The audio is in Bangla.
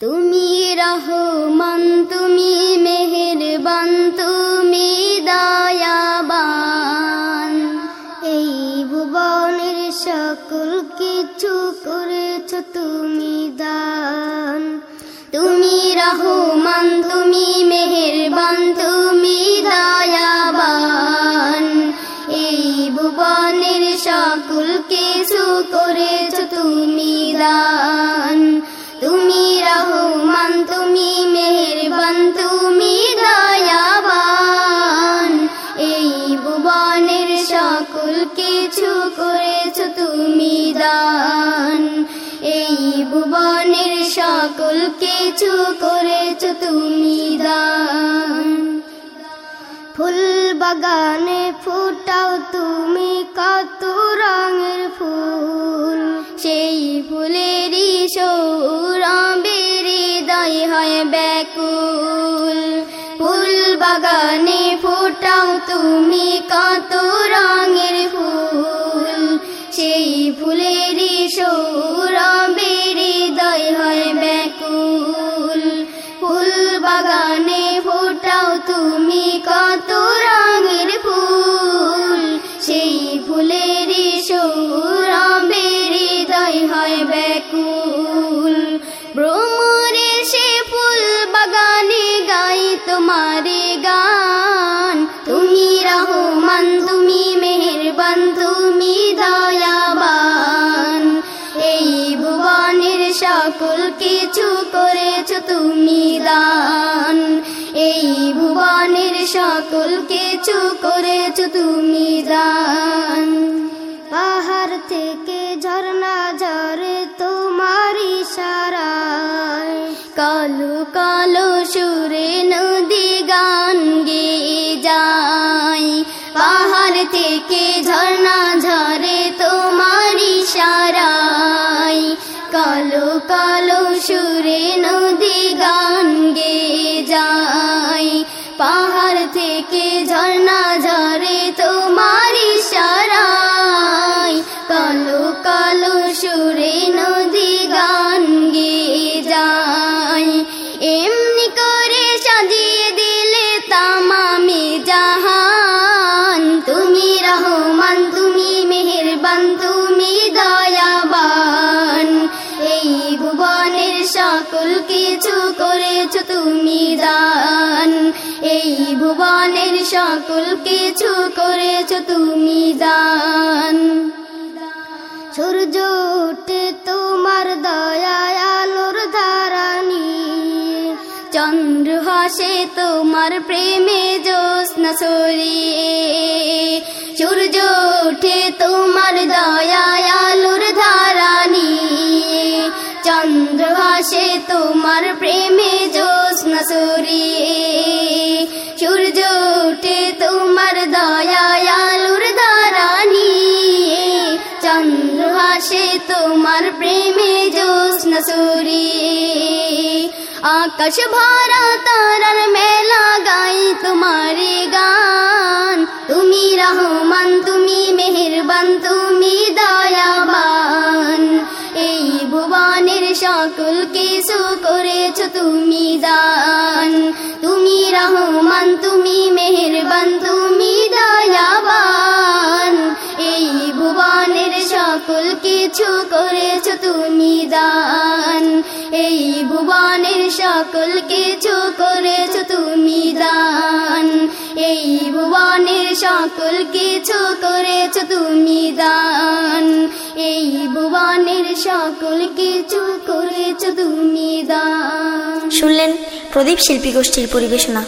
তুমি রহমান, তুমি মেহেরবান, তুমি দয়াবান। এই ভুবনের সকল কিছু করেছ তুমি দান। তুমি রহমান, তুমি মেহেরবান, তুমি দয়াবান। এই ভুবনের সকল কিছু করেছ তুমি দান। তুমি রহমান, তুমি মেহেরবান, তুমি দয়াবান। এই ভুবনের সকল কিছু করেছ তুমি দান। এই ভুবনের সকল কিছু করেছ তুমি দান। ফুল বাগানে ফুটাও তুমি, কত রঙের ফুল। সেই ফুলেরই তুমি কত রঙের ফুল, সেই ফুলেরই সৌরবের হৃদয় হয় ব্যাকুল। ফুল বাগানে ফোটাও তুমি কত রঙের ফুল, সেই ফুলের সৌরবের হৃদয় হয় ব্যাকুল। ভ্রমরে সে ফুল বাগানে গাই তোমারে সকল কিছু করেছ তুমি দান। এই ভুবনের সকল কিছু করেছ তুমি দান। পাহাড় থেকে ঝর্ণা কালো কালো সুরে নদী গান গে যায়। পাহাড় থেকে ঝর্ণা কিছু করেছ তুমি দান? এই ভুবনের সকল কিছু করেছ তুমি দান। সূর্য উঠে তোমার দয়ায় আলোর ধারানি চন্দ্র হাসে তোমার প্রেমে জ্যোৎস্না সরিয়ে সূর্য উঠে তোমার দয়ায় তোমার প্রেমে জ্যোৎস্না সরিয়ে আকাশ ভরা তারার মেলা গাই তোমার গান। তুমি রহমান, তুমি মেহেরবান, তুমি দয়াবান। এই ভুবনের সকল কিছু করেছ তুমি দান। তুমি রহমান, তুমি মেহেরবান, তুমি ভুবনের সকল কিছু করেছ তুমি দান। এই ভুবনের সকল কিছু করেছ তুমি দান। এই ভুবনের সকল কিছু করেছ তুমি দান। শুনলেন প্রদীপ শিল্পী গোষ্ঠীর পরিবেশনা।